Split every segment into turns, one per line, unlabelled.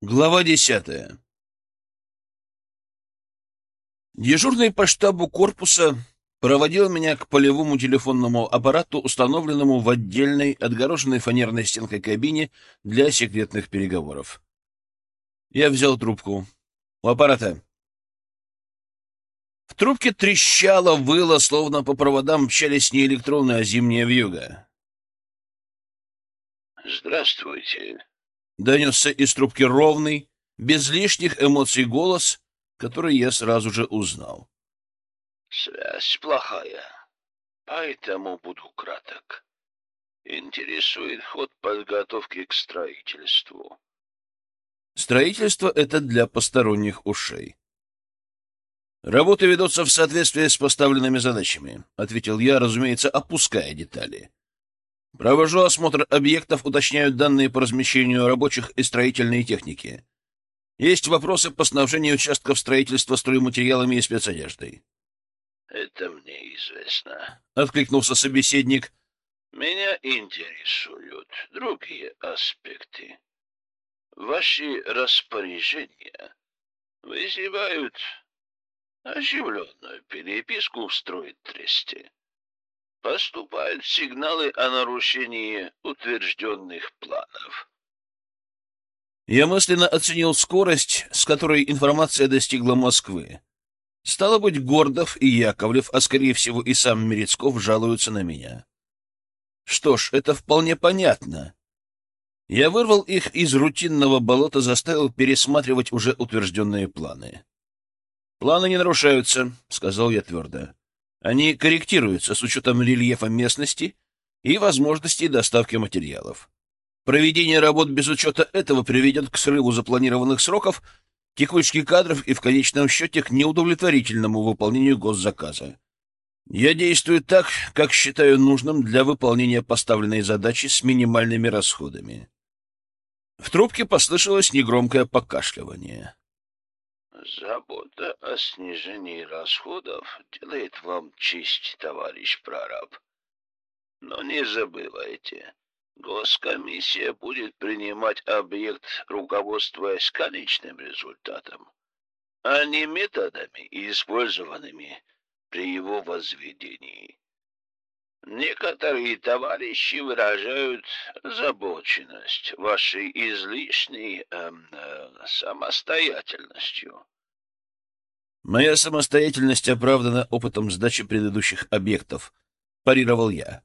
Глава десятая. Дежурный по штабу корпуса проводил меня к полевому телефонному аппарату, установленному в отдельной, отгороженной фанерной стенкой кабине для секретных переговоров. Я взял трубку. У аппарата. В трубке трещало, выло, словно по проводам мчались не электронные, а зимняя вьюга.
«Здравствуйте»,
Донесся из трубки ровный, без лишних эмоций голос, который я сразу же узнал.
«Связь плохая, поэтому буду краток. Интересует ход подготовки к строительству».
Строительство — это для посторонних ушей. «Работы ведутся в соответствии с поставленными задачами», — ответил я, разумеется, опуская детали. Провожу осмотр объектов, уточняют данные по размещению рабочих и строительной техники. Есть вопросы по снабжению участков строительства стройматериалами и спецодеждой.
— Это мне известно, —
откликнулся собеседник.
— Меня интересуют другие аспекты. Ваши распоряжения вызывают оживленную переписку в стройтресте поступают сигналы о нарушении утвержденных планов.
Я мысленно оценил скорость, с которой информация достигла Москвы. Стало быть, Гордов и Яковлев, а скорее всего и сам Мерецков, жалуются на меня. Что ж, это вполне понятно. Я вырвал их из рутинного болота, заставил пересматривать уже утвержденные планы. «Планы не нарушаются», — сказал я твердо. Они корректируются с учетом рельефа местности и возможностей доставки материалов. Проведение работ без учета этого приведет к срыву запланированных сроков, текучке кадров и в конечном счете к неудовлетворительному выполнению госзаказа. Я действую так, как считаю нужным для выполнения поставленной задачи с минимальными расходами. В трубке послышалось негромкое покашливание.
Забота о снижении расходов делает вам честь, товарищ прораб. Но не забывайте, госкомиссия будет принимать объект, руководствуясь конечным результатом, а не методами, использованными при его возведении. Некоторые товарищи выражают озабоченность вашей излишней эм, э, самостоятельностью.
Моя самостоятельность оправдана опытом сдачи предыдущих объектов, парировал я.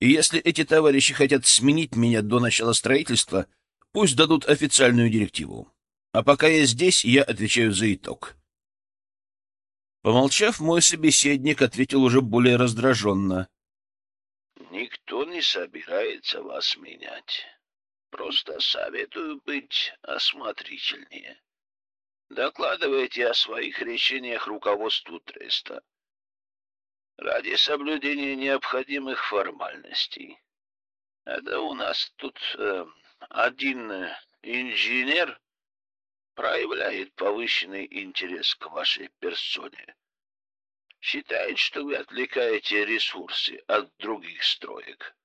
И если эти товарищи хотят сменить меня до начала строительства, пусть дадут официальную директиву. А пока я здесь, я отвечаю за итог. Помолчав, мой собеседник ответил уже более раздраженно.
Никто не собирается вас менять. Просто советую быть осмотрительнее. Докладывайте о своих решениях руководству треста. Ради соблюдения необходимых формальностей. Это у нас тут э, один инженер проявляет повышенный интерес к вашей персоне считает, что вы отвлекаете ресурсы от других строек.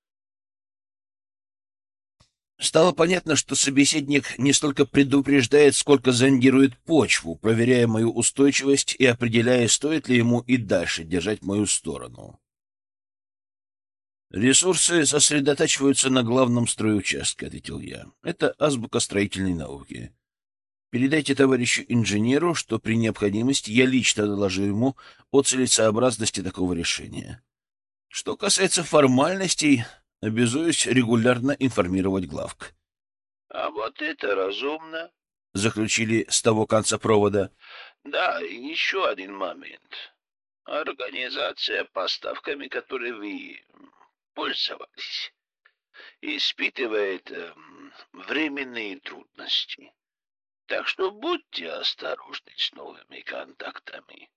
Стало понятно, что собеседник не столько предупреждает, сколько зондирует почву, проверяя мою устойчивость и определяя, стоит ли ему и дальше держать мою сторону. «Ресурсы сосредотачиваются на главном стройучастке», — ответил я. «Это азбука строительной науки. Передайте товарищу инженеру, что при необходимости я лично доложу ему о целесообразности такого решения. Что касается формальностей, обязуюсь регулярно информировать главк.
— А вот это разумно, —
заключили с того конца провода.
— Да, и еще один момент. Организация поставками, которой вы пользовались, испытывает э, временные трудности. Так что будьте осторожны с новыми контактами.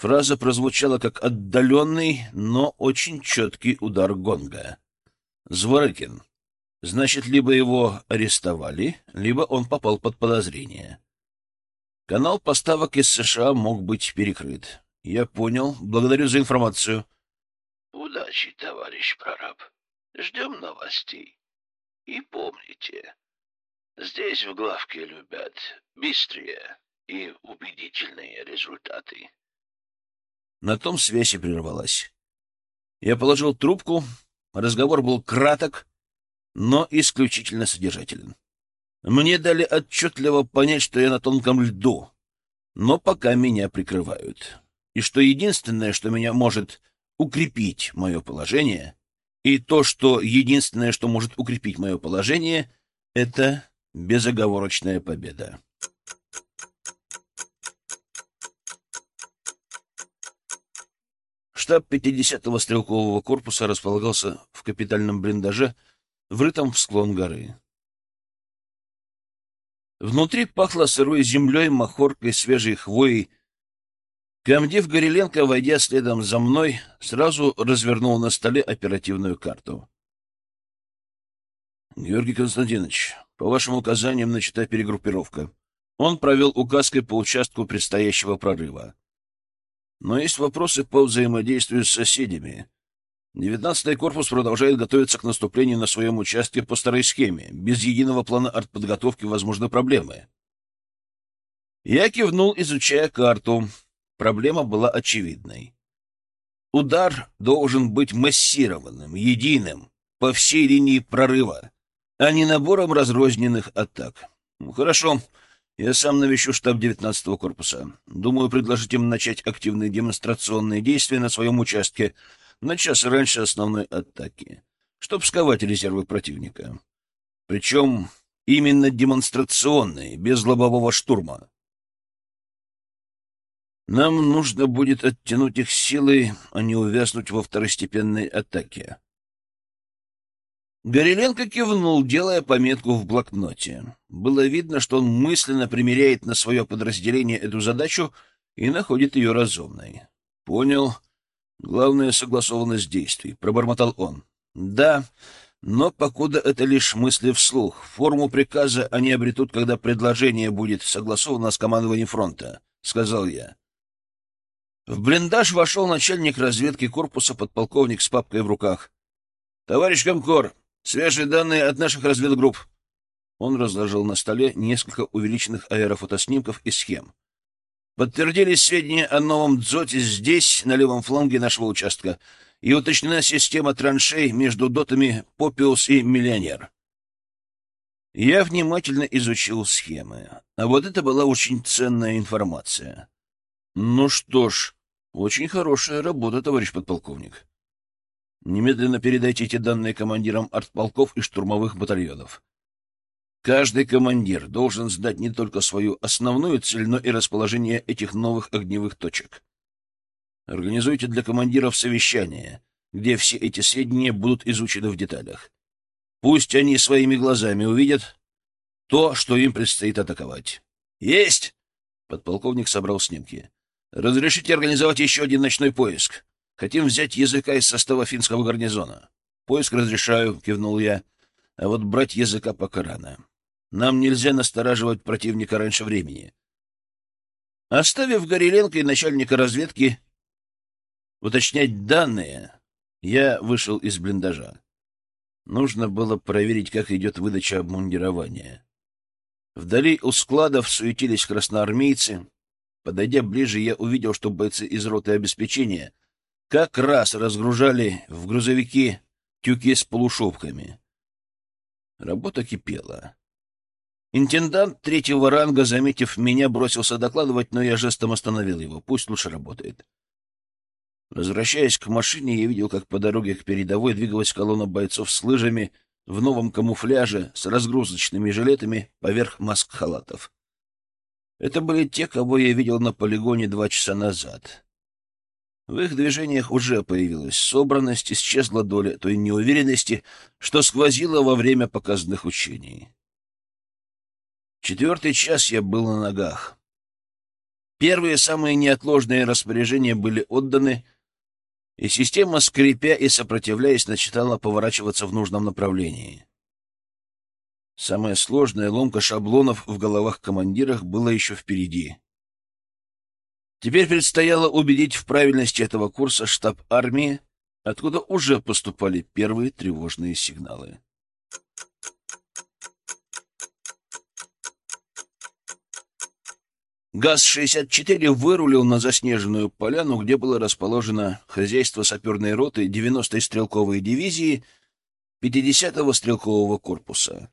Фраза прозвучала как отдаленный, но очень четкий удар гонга. Зворыкин. Значит, либо его арестовали, либо он попал под подозрение. Канал поставок из США мог быть перекрыт. Я понял. Благодарю за информацию.
Удачи, товарищ прораб. Ждем новостей. И помните, Здесь в главке любят быстрые и убедительные результаты.
На том связь и прервалась. Я положил трубку, разговор был краток, но исключительно содержателен. Мне дали отчетливо понять, что я на тонком льду, но пока меня прикрывают. И что единственное, что меня может укрепить мое положение, и то, что единственное, что может укрепить мое положение, это безоговорочная победа. Штаб 50-го стрелкового корпуса располагался в капитальном блиндаже, врытом в склон горы. Внутри пахло сырой землей, махоркой, свежей хвоей. Комдив Гореленко, войдя следом за мной, сразу развернул на столе оперативную карту. — Георгий Константинович, по вашим указаниям начата перегруппировка. Он провел указкой по участку предстоящего прорыва. Но есть вопросы по взаимодействию с соседями. Девятнадцатый корпус продолжает готовиться к наступлению на своем участке по старой схеме. Без единого плана артподготовки возможны проблемы. Я кивнул, изучая карту. Проблема была очевидной. Удар должен быть массированным, единым, по всей линии прорыва, а не набором разрозненных атак. Ну, хорошо. Я сам навещу штаб 19-го корпуса. Думаю, предложить им начать активные демонстрационные действия на своем участке на час раньше основной атаки, чтобы сковать резервы противника. Причем именно демонстрационные, без лобового штурма. Нам нужно будет оттянуть их силой, а не увязнуть во второстепенной атаке. Гореленко кивнул, делая пометку в блокноте. Было видно, что он мысленно примеряет на свое подразделение эту задачу и находит ее разумной. — Понял. Главное — согласованность действий, — пробормотал он. — Да, но покуда это лишь мысли вслух. Форму приказа они обретут, когда предложение будет согласовано с командованием фронта, — сказал я. В блиндаж вошел начальник разведки корпуса подполковник с папкой в руках. — Товарищ Комкор, Свежие данные от наших разведгрупп. Он разложил на столе несколько увеличенных аэрофотоснимков и схем. Подтвердились сведения о новом дзоте здесь, на левом фланге нашего участка, и уточнена система траншей между дотами Попиус и Миллионер. Я внимательно изучил схемы, а вот это была очень ценная информация. Ну что ж, очень хорошая работа, товарищ подполковник. Немедленно передайте эти данные командирам артполков и штурмовых батальонов. Каждый командир должен сдать не только свою основную цель, но и расположение этих новых огневых точек. Организуйте для командиров совещание, где все эти сведения будут изучены в деталях. Пусть они своими глазами увидят то, что им предстоит атаковать. Есть! Подполковник собрал снимки. Разрешите организовать еще один ночной поиск. Хотим взять языка из состава финского гарнизона. Поиск разрешаю, кивнул я. А вот брать языка пока рано. Нам нельзя настораживать противника раньше времени. Оставив Гореленко и начальника разведки уточнять данные, я вышел из блиндажа. Нужно было проверить, как идет выдача обмундирования. Вдали у складов суетились красноармейцы. Подойдя ближе, я увидел, что бойцы из роты обеспечения как раз разгружали в грузовики тюки с полушубками. Работа кипела. Интендант третьего ранга, заметив меня, бросился докладывать, но я жестом остановил его. Пусть лучше работает. Возвращаясь к машине, я видел, как по дороге к передовой двигалась колонна бойцов с лыжами в новом камуфляже с разгрузочными жилетами поверх маск-халатов. Это были те, кого я видел на полигоне два часа назад. В их движениях уже появилась собранность, исчезла доля той неуверенности, что сквозила во время показанных учений. Четвертый час я был на ногах. Первые самые неотложные распоряжения были отданы, и система, скрипя и сопротивляясь, начинала поворачиваться в нужном направлении. Самая сложная ломка шаблонов в головах командирах была еще впереди. Теперь предстояло убедить в правильности этого курса штаб армии, откуда уже поступали первые тревожные сигналы. ГАЗ-64 вырулил на заснеженную поляну, где было расположено хозяйство саперной роты 90-й стрелковой дивизии 50-го стрелкового корпуса.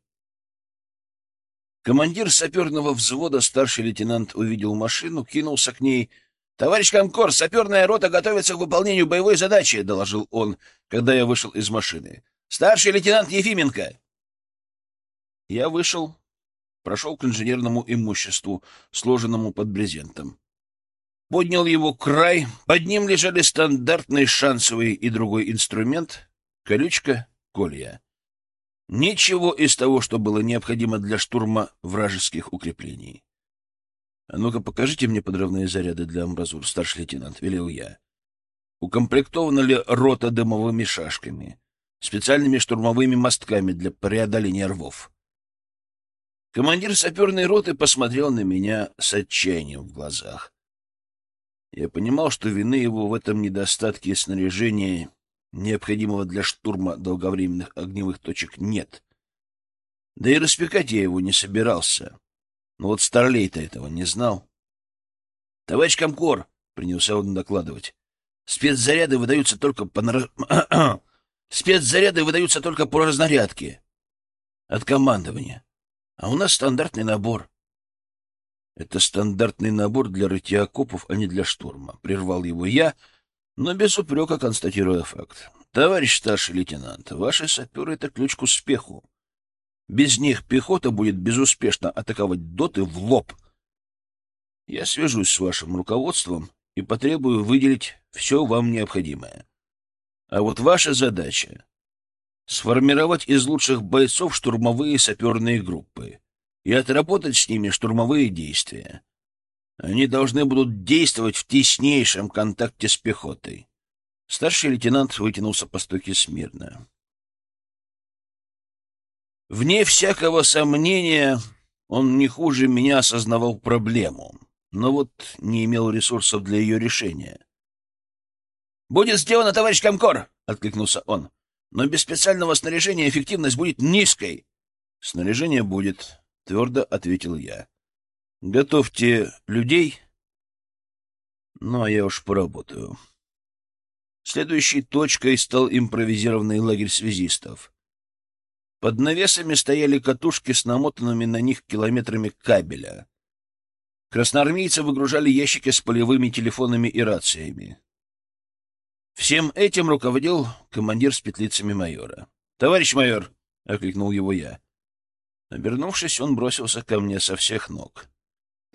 Командир саперного взвода, старший лейтенант, увидел машину, кинулся к ней. «Товарищ Комкор, саперная рота готовится к выполнению боевой задачи», — доложил он, когда я вышел из машины. «Старший лейтенант Ефименко». Я вышел, прошел к инженерному имуществу, сложенному под брезентом. Поднял его край, под ним лежали стандартный шансовый и другой инструмент, колючка, колья. Ничего из того, что было необходимо для штурма вражеских укреплений. — А ну-ка, покажите мне подрывные заряды для амбразур, старший лейтенант, — велел я. Укомплектована ли рота дымовыми шашками, специальными штурмовыми мостками для преодоления рвов? Командир саперной роты посмотрел на меня с отчаянием в глазах. Я понимал, что вины его в этом недостатке снаряжения, необходимого для штурма долговременных огневых точек, нет. Да и распекать я его не собирался. Но вот Старлей-то этого не знал. — Товарищ Комкор, — принялся он докладывать, — спецзаряды выдаются только по... Спецзаряды выдаются только по разнарядке. От командования. А у нас стандартный набор. Это стандартный набор для рытья окопов, а не для штурма. Прервал его я, но без упрека констатируя факт. Товарищ старший лейтенант, ваши саперы — это ключ к успеху. Без них пехота будет безуспешно атаковать доты в лоб. Я свяжусь с вашим руководством и потребую выделить все вам необходимое. А вот ваша задача сформировать из лучших бойцов штурмовые саперные группы и отработать с ними штурмовые действия. Они должны будут действовать в теснейшем контакте с пехотой. Старший лейтенант вытянулся по стойке смирно. Вне всякого сомнения, он не хуже меня осознавал проблему, но вот не имел ресурсов для ее решения. «Будет сделано, товарищ Комкор!» — откликнулся он. Но без специального снаряжения эффективность будет низкой. — Снаряжение будет, — твердо ответил я. — Готовьте людей. Ну, а я уж поработаю. Следующей точкой стал импровизированный лагерь связистов. Под навесами стояли катушки с намотанными на них километрами кабеля. Красноармейцы выгружали ящики с полевыми телефонами и рациями. Всем этим руководил командир с петлицами майора. «Товарищ майор!» — окликнул его я. Обернувшись, он бросился ко мне со всех ног.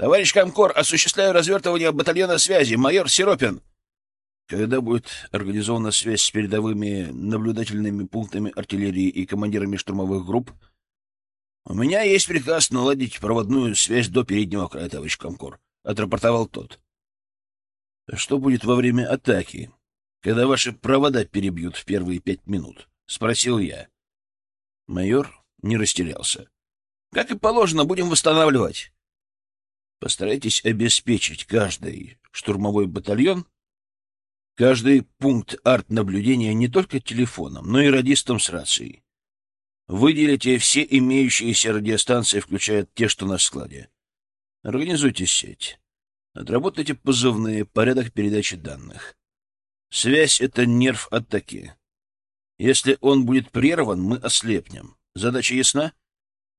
«Товарищ Комкор, осуществляю развертывание батальона связи. Майор Сиропин!» Когда будет организована связь с передовыми наблюдательными пунктами артиллерии и командирами штурмовых групп, у меня есть приказ наладить проводную связь до переднего края, товарищ Комкор, — отрапортовал тот. — Что будет во время атаки? когда ваши провода перебьют в первые пять минут? — спросил я. Майор не растерялся. — Как и положено, будем восстанавливать. Постарайтесь обеспечить каждый штурмовой батальон, каждый пункт арт-наблюдения не только телефоном, но и радистом с рацией. Выделите все имеющиеся радиостанции, включая те, что на складе. Организуйте сеть. Отработайте позывные, порядок передачи данных. Связь — это нерв атаки. Если он будет прерван, мы ослепнем. Задача ясна?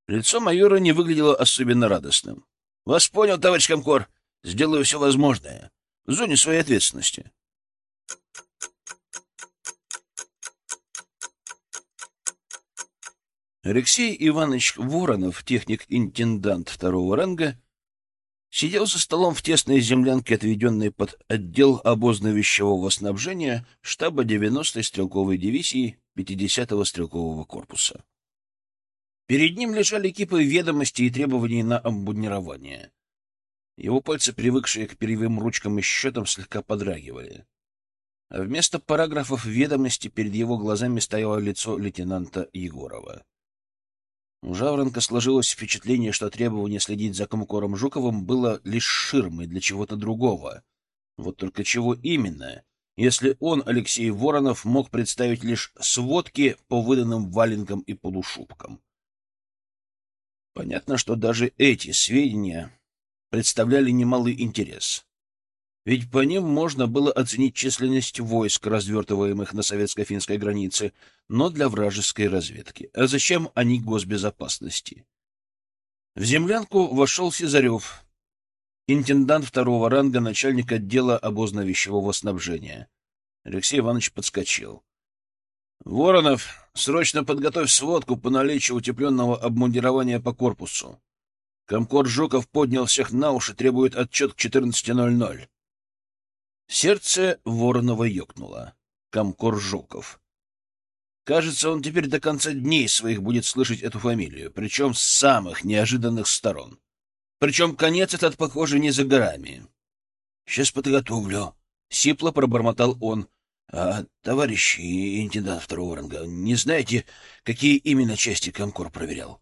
Лицо майора не выглядело особенно радостным. — Вас понял, товарищ Комкор. Сделаю все возможное. В зоне своей ответственности. Алексей Иванович Воронов, техник-интендант второго ранга, сидел за столом в тесной землянке, отведенной под отдел обозно-вещевого снабжения штаба 90-й стрелковой дивизии 50-го стрелкового корпуса. Перед ним лежали кипы ведомостей и требований на обмундирование. Его пальцы, привыкшие к перьевым ручкам и счетам, слегка подрагивали. А вместо параграфов ведомости перед его глазами стояло лицо лейтенанта Егорова. У Жаворонка сложилось впечатление, что требование следить за Комкором Жуковым было лишь ширмой для чего-то другого. Вот только чего именно, если он, Алексей Воронов, мог представить лишь сводки по выданным валенкам и полушубкам. Понятно, что даже эти сведения представляли немалый интерес. Ведь по ним можно было оценить численность войск, развертываемых на советско-финской границе, но для вражеской разведки. А зачем они госбезопасности? В землянку вошел Сизарев, интендант второго ранга, начальник отдела обозно-вещевого снабжения. Алексей Иванович подскочил. — Воронов, срочно подготовь сводку по наличию утепленного обмундирования по корпусу. Комкор Жуков поднял всех на уши, требует отчет к 14.00. Сердце Воронова ёкнуло. Комкор Жуков. Кажется, он теперь до конца дней своих будет слышать эту фамилию, причем с самых неожиданных сторон. Причем конец этот, похоже, не за горами. — Сейчас подготовлю. Сипло пробормотал он. — А, товарищи интендант второго ранга, не знаете, какие именно части Комкор проверял?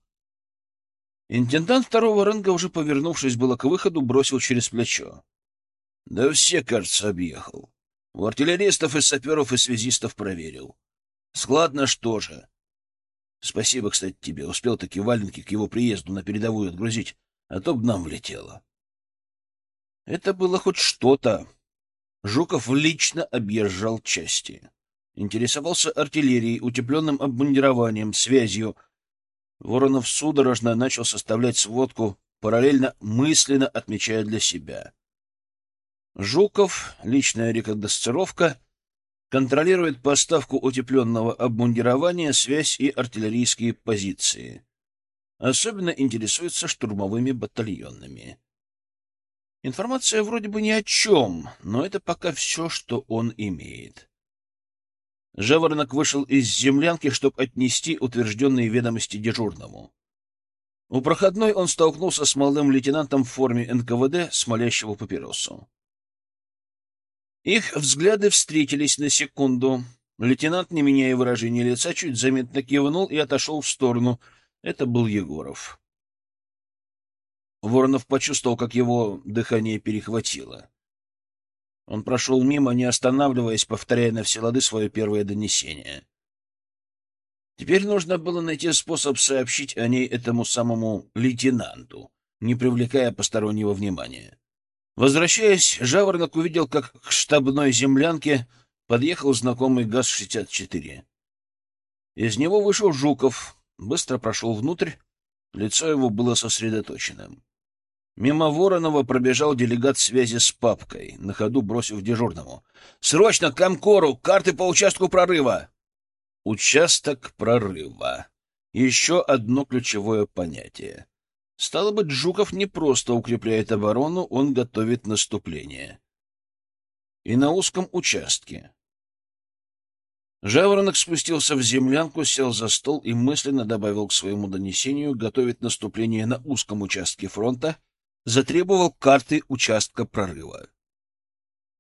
Интендант второго ранга, уже повернувшись было к выходу, бросил через плечо. — Да все, кажется, объехал. У артиллеристов и саперов и связистов проверил. Складно что же. Спасибо, кстати, тебе. Успел таки валенки к его приезду на передовую отгрузить, а то б нам влетело. Это было хоть что-то. Жуков лично объезжал части. Интересовался артиллерией, утепленным обмундированием, связью. Воронов судорожно начал составлять сводку, параллельно мысленно отмечая для себя. Жуков, личная рекогносцировка — контролирует поставку утепленного обмундирования, связь и артиллерийские позиции. Особенно интересуется штурмовыми батальонами. Информация вроде бы ни о чем, но это пока все, что он имеет. Жаворонок вышел из землянки, чтобы отнести утвержденные ведомости дежурному. У проходной он столкнулся с молодым лейтенантом в форме НКВД, смолящего папиросу. Их взгляды встретились на секунду. Лейтенант, не меняя выражения лица, чуть заметно кивнул и отошел в сторону. Это был Егоров. Воронов почувствовал, как его дыхание перехватило. Он прошел мимо, не останавливаясь, повторяя на все лады свое первое донесение. Теперь нужно было найти способ сообщить о ней этому самому лейтенанту, не привлекая постороннего внимания. Возвращаясь, Жаворонок увидел, как к штабной землянке подъехал знакомый ГАЗ-64. Из него вышел Жуков, быстро прошел внутрь, лицо его было сосредоточенным. Мимо Воронова пробежал делегат связи с папкой, на ходу бросив дежурному. «Срочно к Комкору! Карты по участку прорыва!» Участок прорыва. Еще одно ключевое понятие. Стало быть, Жуков не просто укрепляет оборону, он готовит наступление. И на узком участке. Жаворонок спустился в землянку, сел за стол и мысленно добавил к своему донесению готовить наступление на узком участке фронта, затребовал карты участка прорыва.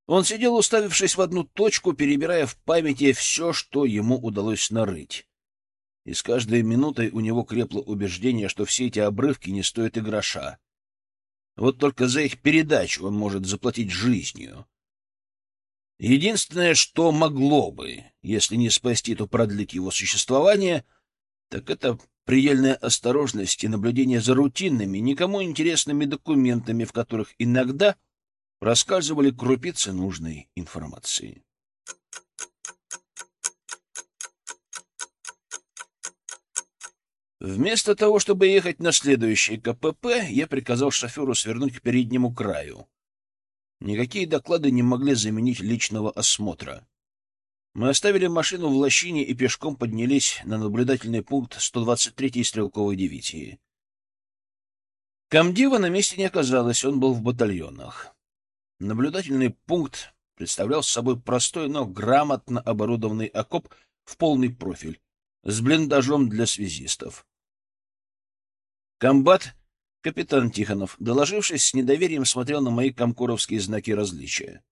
Он сидел, уставившись в одну точку, перебирая в памяти все, что ему удалось нарыть и с каждой минутой у него крепло убеждение, что все эти обрывки не стоят и гроша. Вот только за их передачу он может заплатить жизнью. Единственное, что могло бы, если не спасти, то продлить его существование, так это предельная осторожность и наблюдение за рутинными, никому интересными документами, в которых иногда рассказывали крупицы нужной информации. Вместо того, чтобы ехать на следующий КПП, я приказал шоферу свернуть к переднему краю. Никакие доклады не могли заменить личного осмотра. Мы оставили машину в лощине и пешком поднялись на наблюдательный пункт 123-й стрелковой дивизии. Камдива на месте не оказалось, он был в батальонах. Наблюдательный пункт представлял собой простой, но грамотно оборудованный окоп в полный профиль с блиндажом для связистов. Комбат, капитан Тихонов, доложившись с недоверием, смотрел на мои комкоровские знаки различия. —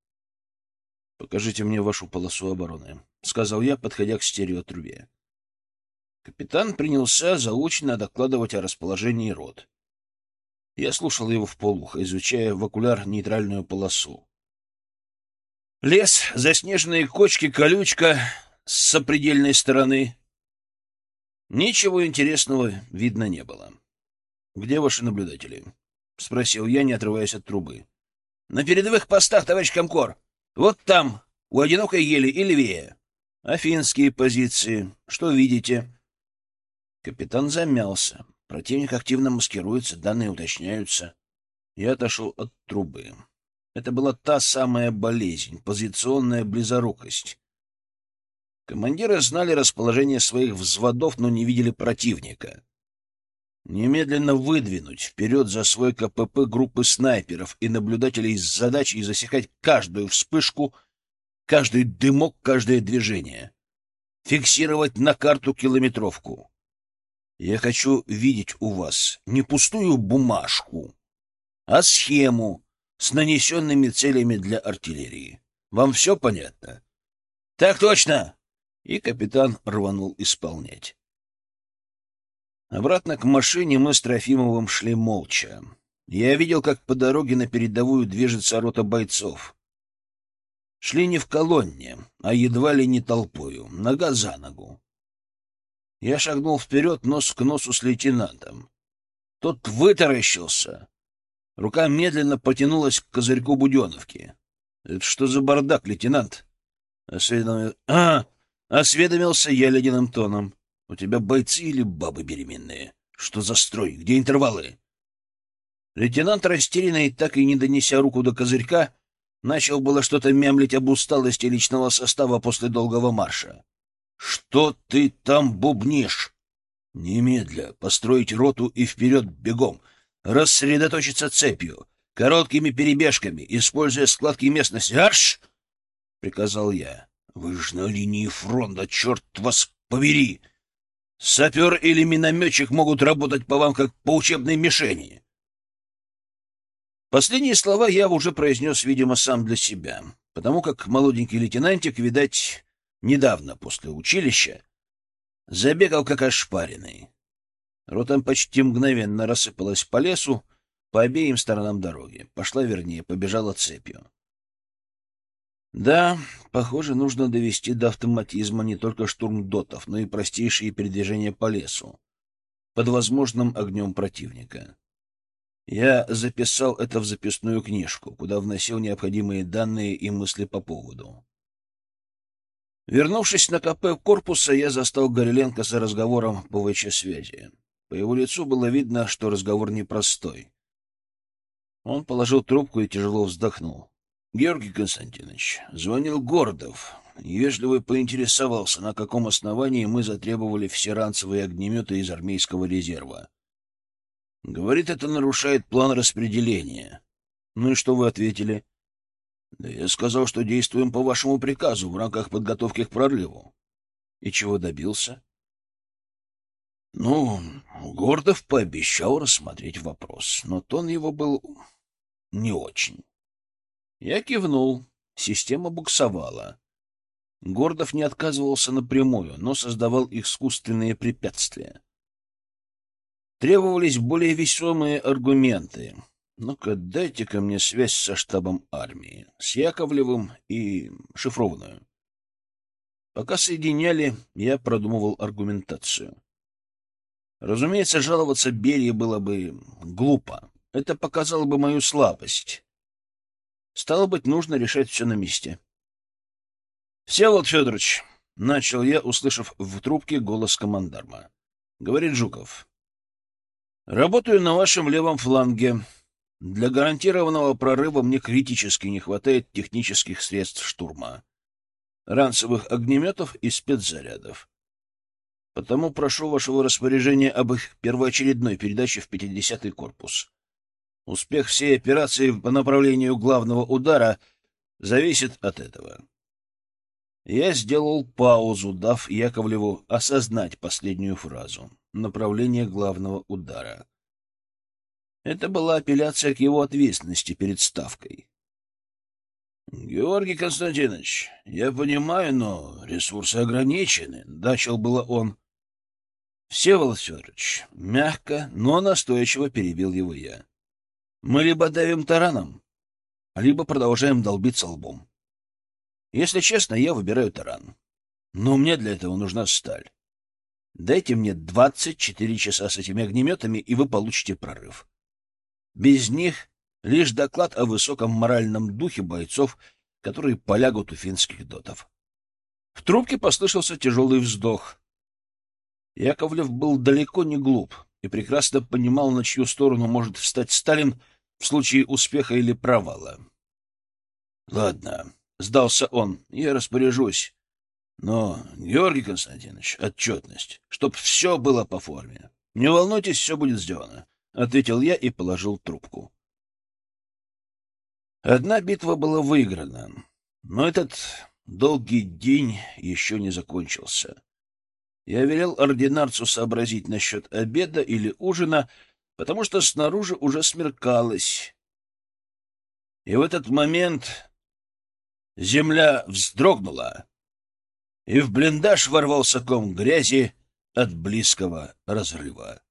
Покажите мне вашу полосу обороны, — сказал я, подходя к стереотрубе. Капитан принялся заочно докладывать о расположении рот. Я слушал его вполуха, изучая в окуляр нейтральную полосу. Лес, заснеженные кочки, колючка с сопредельной стороны. Ничего интересного видно не было. Где ваши наблюдатели? спросил я, не отрываясь от трубы. — На передовых постах, товарищ Комкор. Вот там, у одинокой ели и левее. Афинские позиции. Что видите? Капитан замялся. Противник активно маскируется, данные уточняются. Я отошел от трубы. Это была та самая болезнь, позиционная близорукость. Командиры знали расположение своих взводов, но не видели противника. Немедленно выдвинуть вперед за свой КПП группы снайперов и наблюдателей с задачей засекать каждую вспышку, каждый дымок, каждое движение. Фиксировать на карту километровку. Я хочу видеть у вас не пустую бумажку, а схему с нанесенными целями для артиллерии. Вам все понятно? — Так точно! И капитан рванул исполнять. Обратно к машине мы с Трофимовым шли молча. Я видел, как по дороге на передовую движется рота бойцов. Шли не в колонне, а едва ли не толпою, нога за ногу. Я шагнул вперед, нос к носу с лейтенантом. Тот вытаращился. Рука медленно потянулась к козырьку Буденовки. — Это что за бардак, лейтенант? Осведомил... — А! — осведомился я ледяным тоном. — У тебя бойцы или бабы беременные? Что за строй? Где интервалы? Лейтенант, растерянный, так и не донеся руку до козырька, начал было что-то мямлить об усталости личного состава после долгого марша. Что ты там бубнишь? Немедля построить роту и вперед бегом, рассредоточиться цепью, короткими перебежками, используя складки местности. Арш! — приказал я. — Вы же на линии фронта, черт вас побери! Сапер или минометчик могут работать по вам, как по учебной мишени. Последние слова я уже произнес, видимо, сам для себя, потому как молоденький лейтенантик, видать, недавно после училища, забегал как ошпаренный. Рота почти мгновенно рассыпалась по лесу по обеим сторонам дороги. Пошла, вернее, побежала цепью. Да, похоже, нужно довести до автоматизма не только штурм дотов, но и простейшие передвижения по лесу под возможным огнем противника. Я записал это в записную книжку, куда вносил необходимые данные и мысли по поводу. Вернувшись на КП корпуса, я застал Гореленко за разговором по ВЧ-связи. По его лицу было видно, что разговор непростой. Он положил трубку и тяжело вздохнул. — Георгий Константинович, звонил Гордов и вежливо поинтересовался, на каком основании мы затребовали все ранцевые огнеметы из армейского резерва. Говорит, это нарушает план распределения. Ну и что вы ответили? — да я сказал, что действуем по вашему приказу в рамках подготовки к прорыву. И чего добился? Ну, Гордов пообещал рассмотреть вопрос, но тон его был не очень. Я кивнул. Система буксовала. Гордов не отказывался напрямую, но создавал искусственные препятствия. Требовались более весомые аргументы. Ну-ка, дайте-ка мне связь со штабом армии, с Яковлевым и шифрованную. Пока соединяли, я продумывал аргументацию. Разумеется, жаловаться Берии было бы глупо. Это показало бы мою слабость. Стало быть, нужно решать все на месте. — Всеволод Федорович, — начал я, услышав в трубке голос командарма. — Говорит Жуков. — Работаю на вашем левом фланге. Для гарантированного прорыва мне критически не хватает технических средств штурма, ранцевых огнеметов и спецзарядов. Потому прошу вашего распоряжения об их первоочередной передаче в 50-й корпус. Успех всей операции по направлению главного удара зависит от этого. Я сделал паузу, дав Яковлеву осознать последнюю фразу. Направление главного удара. Это была апелляция к его ответственности перед Ставкой. — Георгий Константинович, я понимаю, но ресурсы ограничены, — начал было он. — Всеволод Федорович, мягко, но настойчиво перебил его я. — Мы либо давим тараном, либо продолжаем долбиться лбом. Если честно, я выбираю таран. Но мне для этого нужна сталь. Дайте мне 24 часа с этими огнеметами, и вы получите прорыв. Без них лишь доклад о высоком моральном духе бойцов, которые полягут у финских дотов. В трубке послышался тяжелый вздох. Яковлев был далеко не глуп и прекрасно понимал, на чью сторону может встать Сталин в случае успеха или провала. — Ладно, — сдался он, — я распоряжусь. Но, Георгий Константинович, отчетность, чтоб все было по форме. Не волнуйтесь, все будет сделано, — ответил я и положил трубку. Одна битва была выиграна, но этот долгий день еще не закончился. Я велел ординарцу сообразить насчет обеда или ужина, потому что снаружи уже смеркалось. И в этот момент земля вздрогнула, и в блиндаж ворвался ком грязи от близкого разрыва.